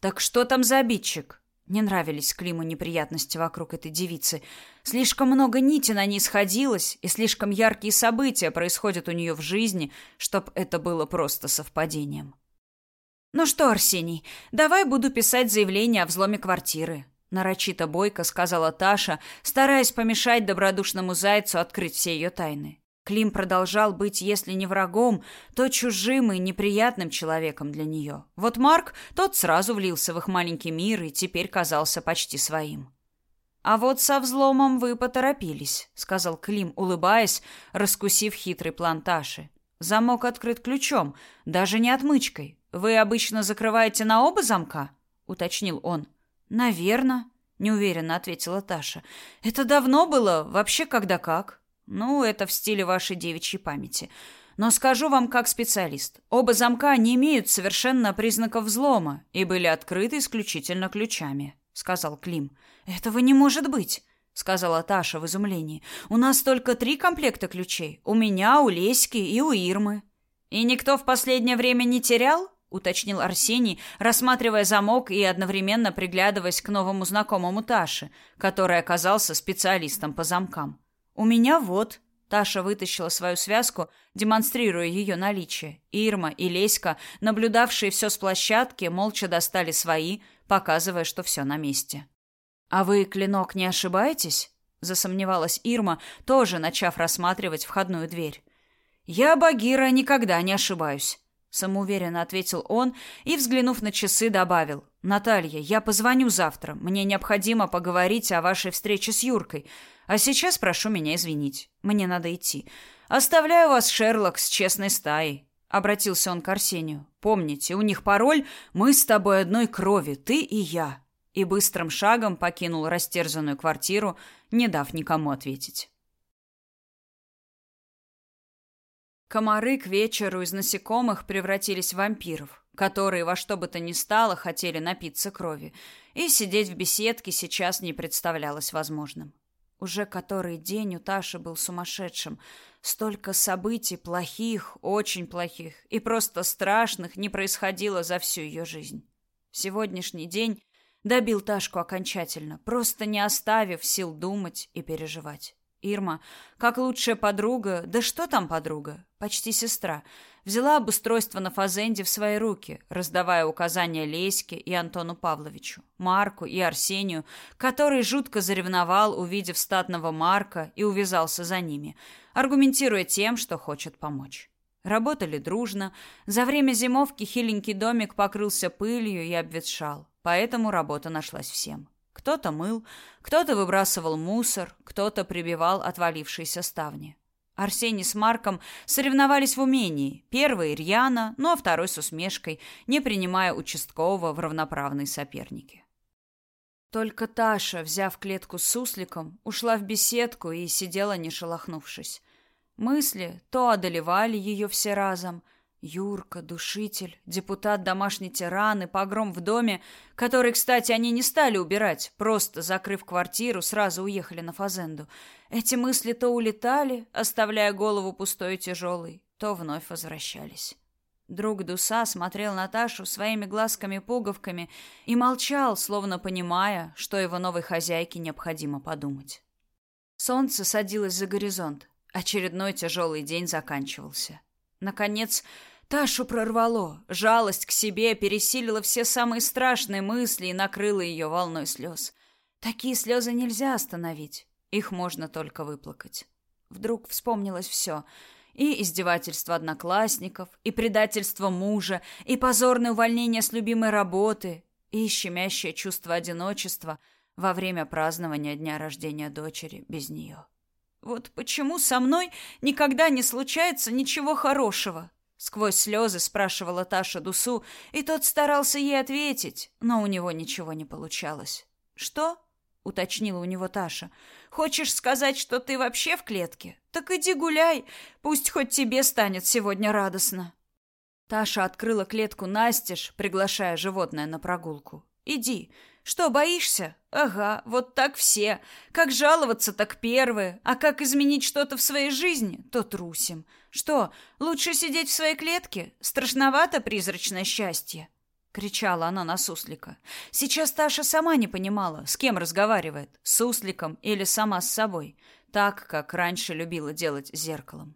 Так что там за обидчик? Не нравились Климу неприятности вокруг этой девицы. Слишком много нити на ней сходилось, и слишком яркие события происходят у нее в жизни, чтоб это было просто совпадением. «Ну что, Арсений, давай буду писать заявление о взломе квартиры», — нарочито бойко сказала Таша, стараясь помешать добродушному зайцу открыть все ее тайны. Клим продолжал быть, если не врагом, то чужим и неприятным человеком для нее. Вот Марк, тот сразу влился в их маленький мир и теперь казался почти своим. «А вот со взломом вы поторопились», — сказал Клим, улыбаясь, раскусив хитрый план Таши. «Замок открыт ключом, даже не отмычкой. Вы обычно закрываете на оба замка?» — уточнил он. «Наверно», — неуверенно ответила Таша. «Это давно было, вообще когда как». Ну, это в стиле вашей девичьей памяти. Но скажу вам как специалист. Оба замка не имеют совершенно признаков взлома и были открыты исключительно ключами, сказал Клим. Этого не может быть, сказала Таша в изумлении. У нас только три комплекта ключей. У меня, у Леськи и у Ирмы. И никто в последнее время не терял? уточнил Арсений, рассматривая замок и одновременно приглядываясь к новому знакомому Таше, который оказался специалистом по замкам. У меня вот. Таша вытащила свою связку, демонстрируя ее наличие. Ирма и Леська, наблюдавшие все с площадки, молча достали свои, показывая, что все на месте. А вы, клинок, не ошибаетесь? засомневалась Ирма, тоже начав рассматривать входную дверь. Я, Багира, никогда не ошибаюсь, самоуверенно ответил он и, взглянув на часы, добавил: Наталья, я позвоню завтра. Мне необходимо поговорить о вашей встрече с Юркой. А сейчас прошу меня извинить. Мне надо идти. Оставляю вас, Шерлок, с честной стаей. Обратился он к Арсению. Помните, у них пароль «Мы с тобой одной крови, ты и я». И быстрым шагом покинул растерзанную квартиру, не дав никому ответить. Комары к вечеру из насекомых превратились в вампиров, которые во что бы то ни стало хотели напиться крови, и сидеть в беседке сейчас не представлялось возможным. Уже который день у Таши был сумасшедшим. Столько событий плохих, очень плохих и просто страшных не происходило за всю ее жизнь. Сегодняшний день добил Ташку окончательно, просто не оставив сил думать и переживать. Ирма, как лучшая подруга, да что там подруга, почти сестра, взяла обустройство на Фазенде в свои руки, раздавая указания Леське и Антону Павловичу, Марку и Арсению, который жутко заревновал, увидев статного Марка и увязался за ними, аргументируя тем, что хочет помочь. Работали дружно. За время зимовки хиленький домик покрылся пылью и обветшал, поэтому работа нашлась всем. Кто-то мыл, кто-то выбрасывал мусор, кто-то прибивал отвалившиеся ставни. Арсений с Марком соревновались в умении. Первый рьяно, но второй с усмешкой, не принимая участкового в равноправные соперники. Только Таша, взяв клетку с сусликом, ушла в беседку и сидела, не шелохнувшись. Мысли то одолевали ее все разом – Юрка, душитель, депутат домашней тираны, погром в доме, который, кстати, они не стали убирать, просто закрыв квартиру, сразу уехали на Фазенду. Эти мысли то улетали, оставляя голову пустой и тяжелой, то вновь возвращались. Друг Дуса смотрел Наташу своими глазками-пуговками и молчал, словно понимая, что его новой хозяйке необходимо подумать. Солнце садилось за горизонт. Очередной тяжелый день заканчивался. Наконец, Ташу прорвало. Жалость к себе пересилила все самые страшные мысли и накрыла ее волной слез. Такие слезы нельзя остановить. Их можно только выплакать. Вдруг вспомнилось все. И издевательство одноклассников, и предательство мужа, и позорное увольнение с любимой работы, и щемящее чувство одиночества во время празднования дня рождения дочери без нее. Вот почему со мной никогда не случается ничего хорошего, Сквозь слезы спрашивала Таша Дусу, и тот старался ей ответить, но у него ничего не получалось. «Что?» — уточнила у него Таша. «Хочешь сказать, что ты вообще в клетке? Так иди гуляй, пусть хоть тебе станет сегодня радостно». Таша открыла клетку настежь, приглашая животное на прогулку. «Иди, что, боишься? Ага, вот так все. Как жаловаться, так первые. А как изменить что-то в своей жизни, то трусим. Что, лучше сидеть в своей клетке? Страшновато призрачное счастье. — кричала она на суслика. Сейчас Таша сама не понимала, с кем разговаривает, с сусликом или сама с собой, так, как раньше любила делать зеркалом.